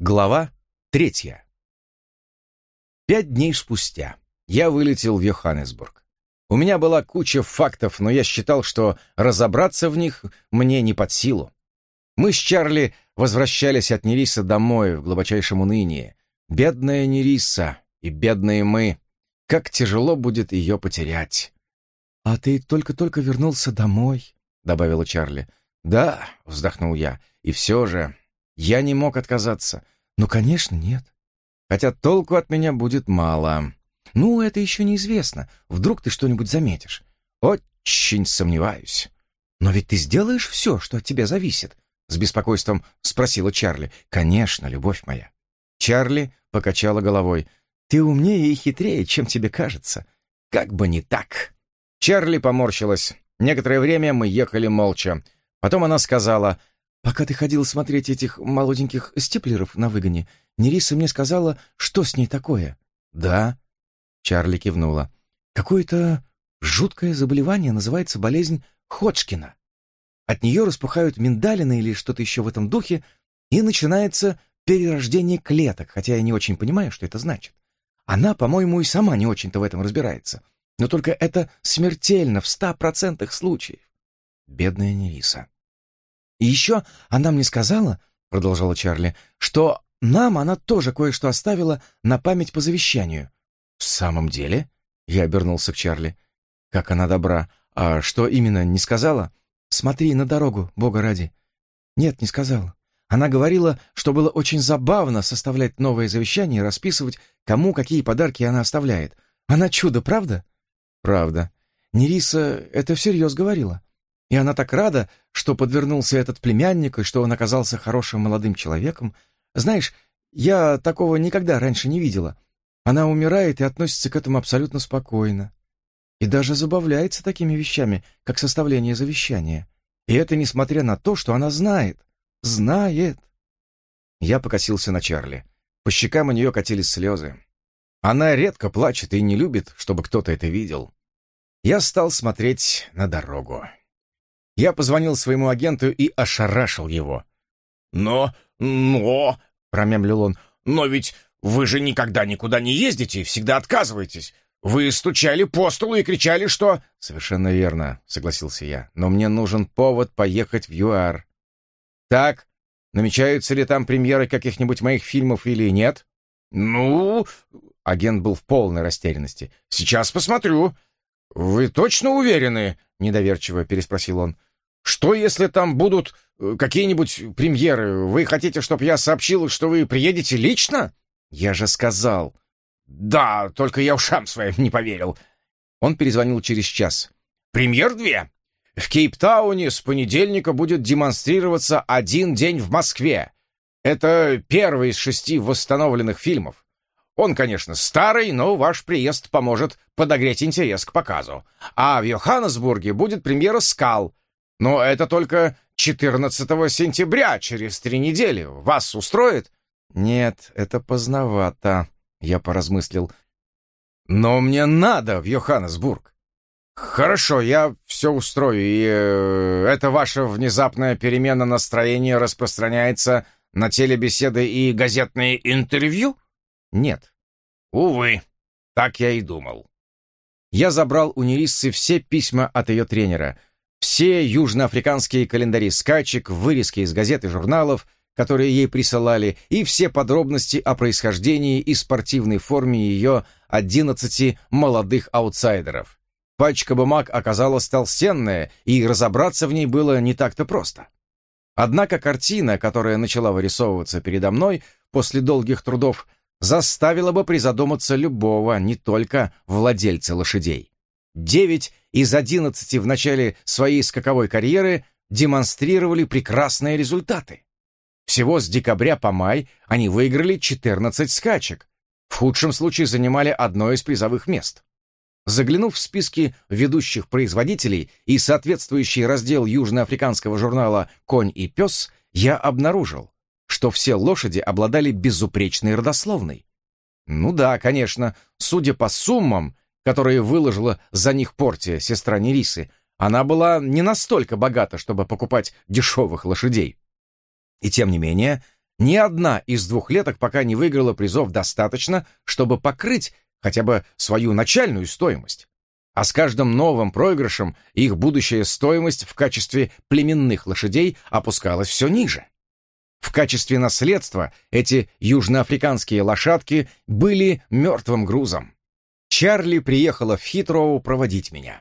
Глава третья. Пять дней спустя я вылетел в Йоханнесбург. У меня была куча фактов, но я считал, что разобраться в них мне не под силу. Мы с Чарли возвращались от Нериса домой в глубочайшем унынии. Бедная Нериса и бедные мы. Как тяжело будет ее потерять. «А ты только-только вернулся домой», — добавила Чарли. «Да», — вздохнул я, — «и все же я не мог отказаться. Ну, конечно, нет. Хотя толку от меня будет мало. Ну, это еще неизвестно. Вдруг ты что-нибудь заметишь. Очень сомневаюсь. Но ведь ты сделаешь все, что от тебя зависит, с беспокойством спросила Чарли. Конечно, любовь моя. Чарли покачала головой. Ты умнее и хитрее, чем тебе кажется. Как бы не так. Чарли поморщилась. Некоторое время мы ехали молча. Потом она сказала, Пока ты ходил смотреть этих молоденьких степлеров на выгоне, Нериса мне сказала, что с ней такое. Да. Чарли кивнула. Какое-то жуткое заболевание называется болезнь Ходжкина. От нее распухают миндалины или что-то еще в этом духе, и начинается перерождение клеток, хотя я не очень понимаю, что это значит. Она, по-моему, и сама не очень-то в этом разбирается. Но только это смертельно в ста процентах случаев. Бедная Нериса. И еще она мне сказала, — продолжала Чарли, — что нам она тоже кое-что оставила на память по завещанию. В самом деле? Я обернулся к Чарли. Как она добра. А что именно, не сказала? Смотри на дорогу, бога ради. Нет, не сказала. Она говорила, что было очень забавно составлять новое завещание и расписывать, кому какие подарки она оставляет. Она чудо, правда? Правда. Нериса это всерьез говорила. И она так рада, что подвернулся этот племянник и что он оказался хорошим молодым человеком. Знаешь, я такого никогда раньше не видела. Она умирает и относится к этому абсолютно спокойно. И даже забавляется такими вещами, как составление завещания. И это несмотря на то, что она знает. Знает. Я покосился на Чарли. По щекам у нее катились слезы. Она редко плачет и не любит, чтобы кто-то это видел. Я стал смотреть на дорогу. Я позвонил своему агенту и ошарашил его. «Но, но...» — промямлил он. «Но ведь вы же никогда никуда не ездите и всегда отказываетесь. Вы стучали по столу и кричали, что...» «Совершенно верно», — согласился я. «Но мне нужен повод поехать в ЮАР». «Так, намечаются ли там премьеры каких-нибудь моих фильмов или нет?» «Ну...» — агент был в полной растерянности. «Сейчас посмотрю». «Вы точно уверены?» — недоверчиво переспросил он. Что, если там будут э, какие-нибудь премьеры? Вы хотите, чтобы я сообщил, что вы приедете лично? Я же сказал. Да, только я ушам своим не поверил. Он перезвонил через час. Премьер две. В Кейптауне с понедельника будет демонстрироваться один день в Москве. Это первый из шести восстановленных фильмов. Он, конечно, старый, но ваш приезд поможет подогреть интерес к показу. А в Йоханнесбурге будет премьера «Скал», но это только 14 сентября, через три недели. Вас устроит? Нет, это поздновато, я поразмыслил. Но мне надо в Йоханнесбург. Хорошо, я все устрою, и э, эта ваша внезапная перемена настроения распространяется на телебеседы и газетные интервью? Нет. Увы, так я и думал. Я забрал у Нериссы все письма от ее тренера — все южноафриканские календари скачек, вырезки из газет и журналов, которые ей присылали, и все подробности о происхождении и спортивной форме ее 11 молодых аутсайдеров. Пачка бумаг оказалась толстенная, и разобраться в ней было не так-то просто. Однако картина, которая начала вырисовываться передо мной после долгих трудов, заставила бы призадуматься любого, не только владельца лошадей. Девять из одиннадцати в начале своей скаковой карьеры демонстрировали прекрасные результаты. Всего с декабря по май они выиграли 14 скачек, в худшем случае занимали одно из призовых мест. Заглянув в списки ведущих производителей и соответствующий раздел южноафриканского журнала «Конь и пес», я обнаружил, что все лошади обладали безупречной родословной. Ну да, конечно, судя по суммам, которые выложила за них Портия, сестра Нерисы, она была не настолько богата, чтобы покупать дешевых лошадей. И тем не менее, Ни одна из двухлеток пока не выиграла призов достаточно, чтобы покрыть хотя бы свою начальную стоимость. А с каждым новым проигрышем их будущая стоимость в качестве племенных лошадей опускалась все ниже. В качестве наследства эти южноафриканские лошадки были мертвым грузом. Чарли приехала в Хитроу проводить меня.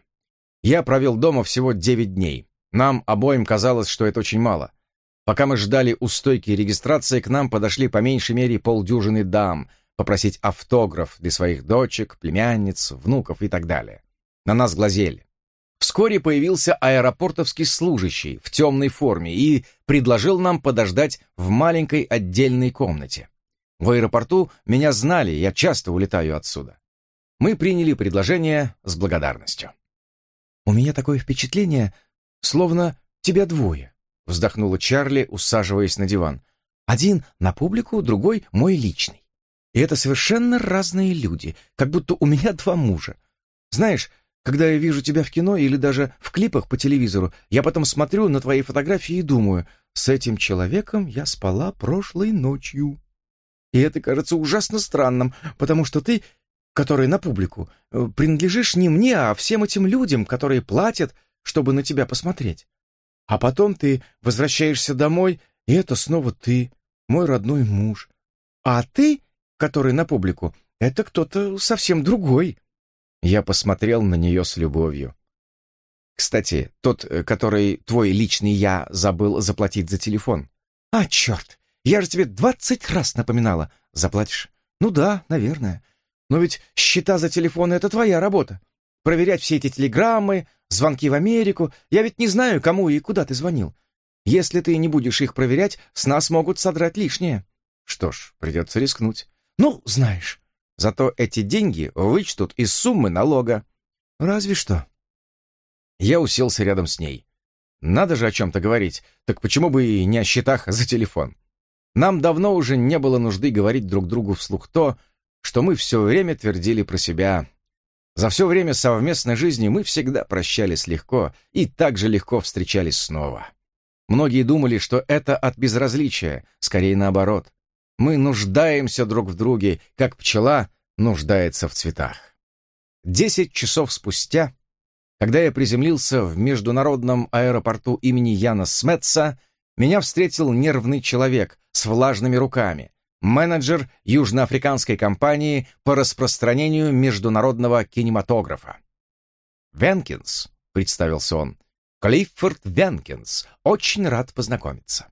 Я провел дома всего 9 дней. Нам обоим казалось, что это очень мало. Пока мы ждали у стойки регистрации, к нам подошли по меньшей мере полдюжины дам, попросить автограф для своих дочек, племянниц, внуков и так далее. На нас глазели. Вскоре появился аэропортовский служащий в темной форме и предложил нам подождать в маленькой отдельной комнате. В аэропорту меня знали, я часто улетаю отсюда. Мы приняли предложение с благодарностью. «У меня такое впечатление, словно тебя двое», вздохнула Чарли, усаживаясь на диван. «Один на публику, другой мой личный. И это совершенно разные люди, как будто у меня два мужа. Знаешь, когда я вижу тебя в кино или даже в клипах по телевизору, я потом смотрю на твои фотографии и думаю, с этим человеком я спала прошлой ночью. И это кажется ужасно странным, потому что ты, который на публику, э, принадлежишь не мне, а всем этим людям, которые платят, чтобы на тебя посмотреть. А потом ты возвращаешься домой, и это снова ты, мой родной муж. А ты, который на публику, это кто-то совсем другой. Я посмотрел на нее с любовью. Кстати, тот, э, который твой личный я, забыл заплатить за телефон. А, черт! Я же тебе двадцать раз напоминала. Заплатишь? Ну да, наверное. Но ведь счета за телефон — это твоя работа. Проверять все эти телеграммы, звонки в Америку. Я ведь не знаю, кому и куда ты звонил. Если ты не будешь их проверять, с нас могут содрать лишнее. Что ж, придется рискнуть. Ну, знаешь, Зато эти деньги вычтут из суммы налога. Разве что. Я уселся рядом с ней. Надо же о чем-то говорить, так почему бы и не о счетах за телефон? Нам давно уже не было нужды говорить друг другу вслух то, что мы все время твердили про себя. За все время совместной жизни мы всегда прощались легко и так же легко встречались снова. Многие думали, что это от безразличия, скорее наоборот. Мы нуждаемся друг в друге, как пчела нуждается в цветах. Десять часов спустя, когда я приземлился в международном аэропорту имени Яна Сметца, меня встретил нервный человек с влажными руками, менеджер южноафриканской компании по распространению международного кинематографа. «Венкинс», — представился он, — «Клиффорд Венкинс, очень рад познакомиться».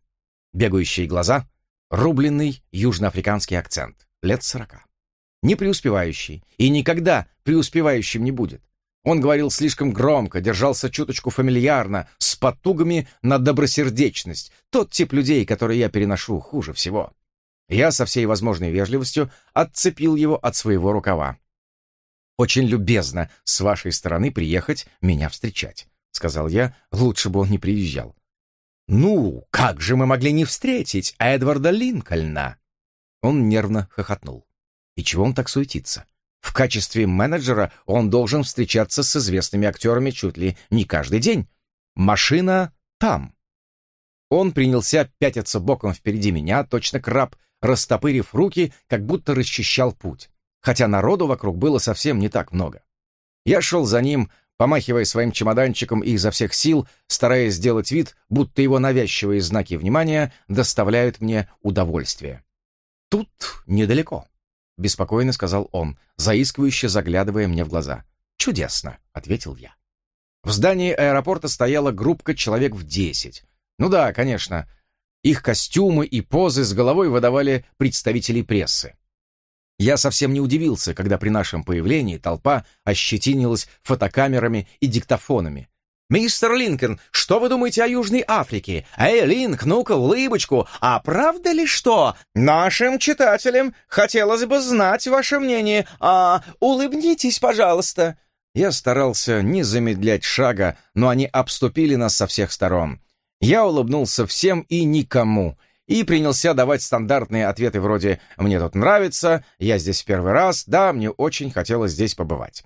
Бегающие глаза, Рубленный южноафриканский акцент, лет сорока. Не преуспевающий и никогда преуспевающим не будет. Он говорил слишком громко, держался чуточку фамильярно, с потугами на добросердечность. Тот тип людей, который я переношу хуже всего. Я со всей возможной вежливостью отцепил его от своего рукава. «Очень любезно с вашей стороны приехать меня встречать», — сказал я, лучше бы он не приезжал. «Ну, как же мы могли не встретить Эдварда Линкольна?» Он нервно хохотнул. «И чего он так суетится? В качестве менеджера он должен встречаться с известными актерами чуть ли не каждый день. Машина там». Он принялся пятиться боком впереди меня, точно краб, растопырив руки, как будто расчищал путь, хотя народу вокруг было совсем не так много. Я шел за ним, помахивая своим чемоданчиком и изо всех сил, стараясь сделать вид, будто его навязчивые знаки внимания доставляют мне удовольствие. «Тут недалеко», — беспокойно сказал он, заискивающе заглядывая мне в глаза. «Чудесно», — ответил я. В здании аэропорта стояла группка человек в десять. Ну да, конечно, их костюмы и позы с головой выдавали представителей прессы. Я совсем не удивился, когда при нашем появлении толпа ощетинилась фотокамерами и диктофонами. «Мистер Линкольн, что вы думаете о Южной Африке? Эй, Линк, ну-ка, улыбочку! А правда ли что? Нашим читателям хотелось бы знать ваше мнение. А улыбнитесь, пожалуйста!» Я старался не замедлять шага, но они обступили нас со всех сторон. Я улыбнулся всем и никому, и принялся давать стандартные ответы вроде «Мне тут нравится», «Я здесь в первый раз», «Да, мне очень хотелось здесь побывать».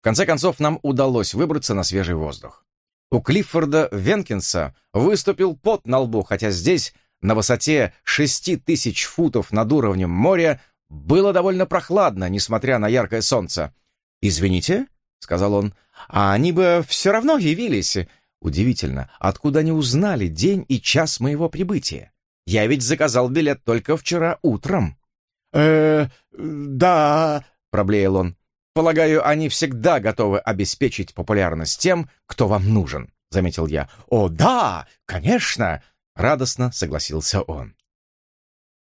В конце концов, нам удалось выбраться на свежий воздух. У Клиффорда Венкинса выступил пот на лбу, хотя здесь, на высоте шести тысяч футов над уровнем моря, было довольно прохладно, несмотря на яркое солнце. «Извините», — сказал он, — «а они бы все равно явились». Удивительно, откуда они узнали день и час моего прибытия? Я ведь заказал билет только вчера утром. э да», — проблеял он. «Полагаю, они всегда готовы обеспечить популярность тем, кто вам нужен», — заметил я. «О, да, конечно!» — радостно согласился он.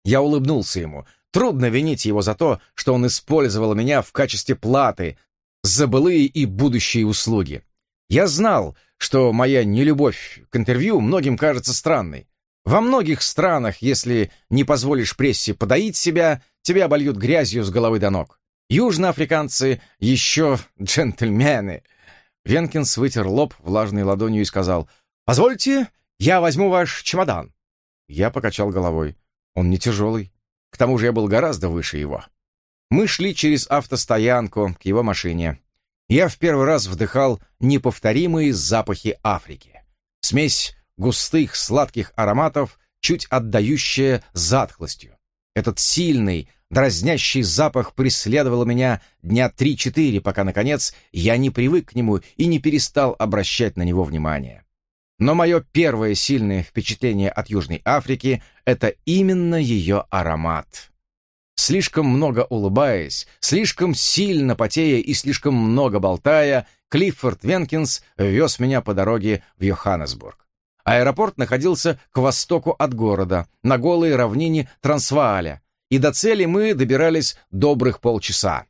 Я улыбнулся ему. Трудно винить его за то, что он использовал меня в качестве платы за былые и будущие услуги. Я знал, что моя нелюбовь к интервью многим кажется странной. Во многих странах, если не позволишь прессе подоить себя, тебя обольют грязью с головы до ног. Южноафриканцы еще джентльмены. Венкинс вытер лоб влажной ладонью и сказал, «Позвольте, я возьму ваш чемодан». Я покачал головой. Он не тяжелый. К тому же я был гораздо выше его. Мы шли через автостоянку к его машине. Я в первый раз вдыхал неповторимые запахи Африки. Смесь густых сладких ароматов, чуть отдающая затхлостью. Этот сильный, Дразнящий запах преследовал меня дня три-четыре, пока, наконец, я не привык к нему и не перестал обращать на него внимание. Но мое первое сильное впечатление от Южной Африки — это именно ее аромат. Слишком много улыбаясь, слишком сильно потея и слишком много болтая, Клиффорд Венкинс вез меня по дороге в Йоханнесбург. Аэропорт находился к востоку от города, на голой равнине Трансвааля, и до цели мы добирались добрых полчаса.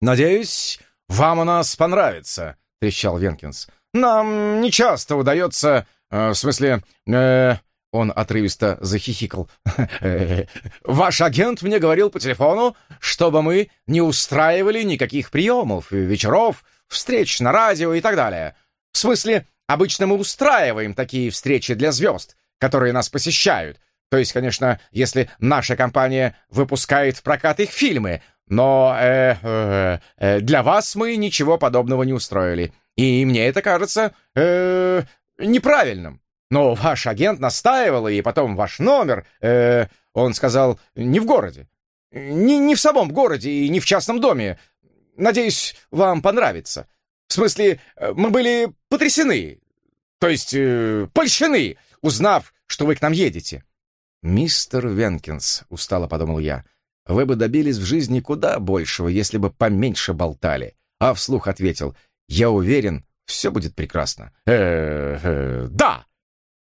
«Надеюсь, вам у нас понравится», — трещал Венкинс. «Нам не часто удается, э, в смысле, э, он отрывисто захихикал. «Ваш агент мне говорил по телефону, чтобы мы не устраивали никаких приемов, вечеров, встреч на радио и так далее. В смысле, обычно мы устраиваем такие встречи для звезд, которые нас посещают, то есть, конечно, если наша компания выпускает в прокат их фильмы, но э, э, э, для вас мы ничего подобного не устроили. И мне это кажется э, неправильным. Но ваш агент настаивал, и потом ваш номер, э, он сказал, не в городе. Не, не в самом городе и не в частном доме. Надеюсь, вам понравится. В смысле, э, мы были потрясены, то есть э, польщены, узнав, что вы к нам едете. «Мистер Венкинс», — устало подумал я, — «вы бы добились в жизни куда большего, если бы поменьше болтали». А вслух ответил, «Я уверен, все будет прекрасно». «Э -э, да!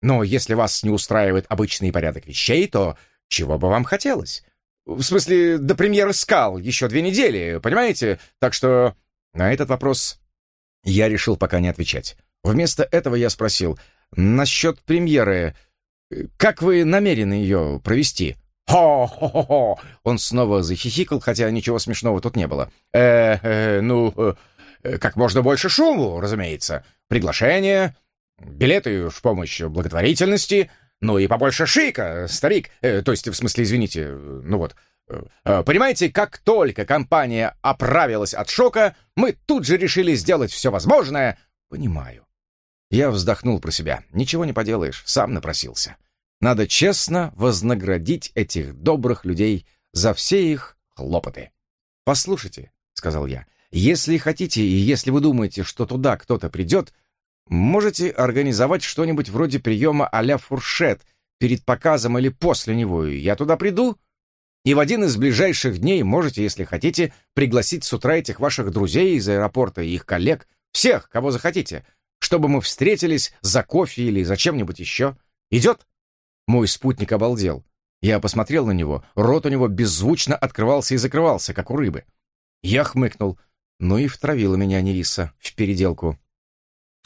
Но если вас не устраивает обычный порядок вещей, то чего бы вам хотелось? В смысле, до премьеры «Скал» еще две недели, понимаете? Так что на этот вопрос я решил пока не отвечать. Вместо этого я спросил, насчет премьеры как вы намерены ее провести?» «Хо-хо-хо!» Он снова захихикал, хотя ничего смешного тут не было. «Э, э ну, э, как можно больше шуму, разумеется. Приглашения, билеты в помощь благотворительности, ну и побольше шика, старик. Э, то есть, в смысле, извините, ну вот. Э, понимаете, как только компания оправилась от шока, мы тут же решили сделать все возможное. Понимаю. Я вздохнул про себя. Ничего не поделаешь, сам напросился. Надо честно вознаградить этих добрых людей за все их хлопоты. «Послушайте», — сказал я, — «если хотите и если вы думаете, что туда кто-то придет, можете организовать что-нибудь вроде приема а-ля фуршет перед показом или после него, и я туда приду. И в один из ближайших дней можете, если хотите, пригласить с утра этих ваших друзей из аэропорта и их коллег, всех, кого захотите, чтобы мы встретились за кофе или за чем-нибудь еще. Идет?» Мой спутник обалдел. Я посмотрел на него, рот у него беззвучно открывался и закрывался, как у рыбы. Я хмыкнул. Ну и втравила меня Нериса в переделку.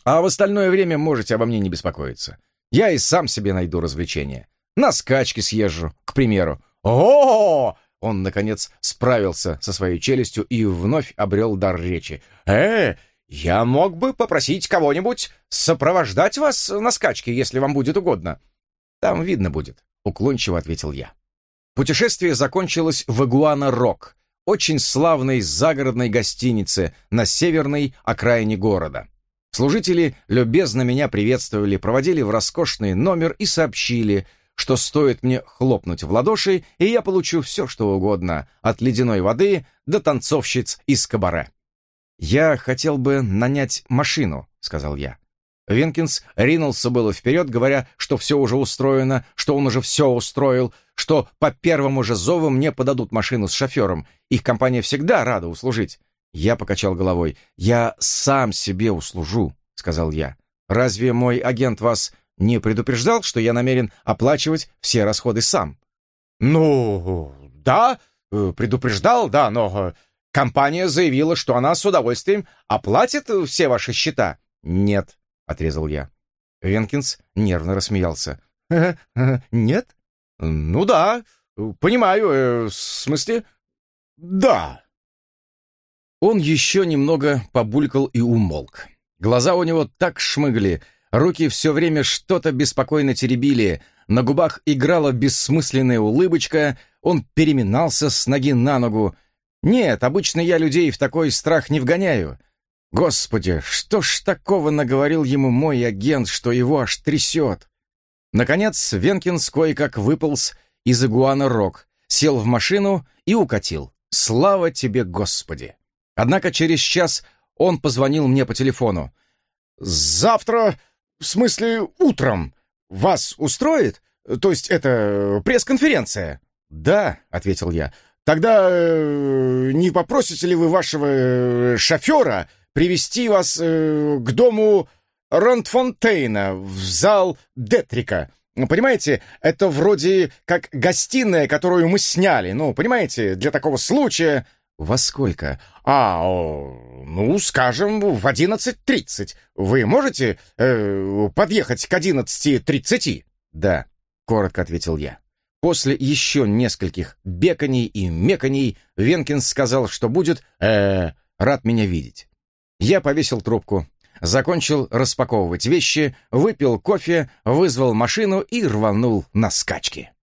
А в остальное время можете обо мне не беспокоиться. Я и сам себе найду развлечения. На скачки съезжу, к примеру. О, -о, -о, Он, наконец, справился со своей челюстью и вновь обрел дар речи. «Э, я мог бы попросить кого-нибудь сопровождать вас на скачке, если вам будет угодно». «Там видно будет», — уклончиво ответил я. Путешествие закончилось в Игуана-Рок, очень славной загородной гостинице на северной окраине города. Служители любезно меня приветствовали, проводили в роскошный номер и сообщили, что стоит мне хлопнуть в ладоши, и я получу все, что угодно, от ледяной воды до танцовщиц из кабаре. «Я хотел бы нанять машину», — сказал я. Венкинс ринулся было вперед, говоря, что все уже устроено, что он уже все устроил, что по первому же зову мне подадут машину с шофером. Их компания всегда рада услужить. Я покачал головой. «Я сам себе услужу», — сказал я. «Разве мой агент вас не предупреждал, что я намерен оплачивать все расходы сам?» «Ну, да, э, предупреждал, да, но э, компания заявила, что она с удовольствием оплатит все ваши счета». «Нет», — отрезал я. Венкинс нервно рассмеялся. «Нет? Ну да, понимаю, э, в смысле, да». Он еще немного побулькал и умолк. Глаза у него так шмыгли, руки все время что-то беспокойно теребили, на губах играла бессмысленная улыбочка, он переминался с ноги на ногу. Нет, обычно я людей в такой страх не вгоняю. Господи, что ж такого наговорил ему мой агент, что его аж трясет? Наконец, Венкинс кое-как выполз из игуана Рок, сел в машину и укатил. Слава тебе, Господи! Однако через час он позвонил мне по телефону. «Завтра, в смысле утром, вас устроит? То есть это пресс-конференция?» «Да», — ответил я. «Тогда э, не попросите ли вы вашего э, шофера привести вас э, к дому Ронтфонтейна в зал Детрика?» Понимаете, это вроде как гостиная, которую мы сняли. Ну, понимаете, для такого случая... «Во сколько?» «А, ну, скажем, в одиннадцать тридцать. Вы можете э, подъехать к одиннадцати тридцати?» «Да», — коротко ответил я. После еще нескольких беканий и меканий Венкинс сказал, что будет э, рад меня видеть. Я повесил трубку, закончил распаковывать вещи, выпил кофе, вызвал машину и рванул на скачки.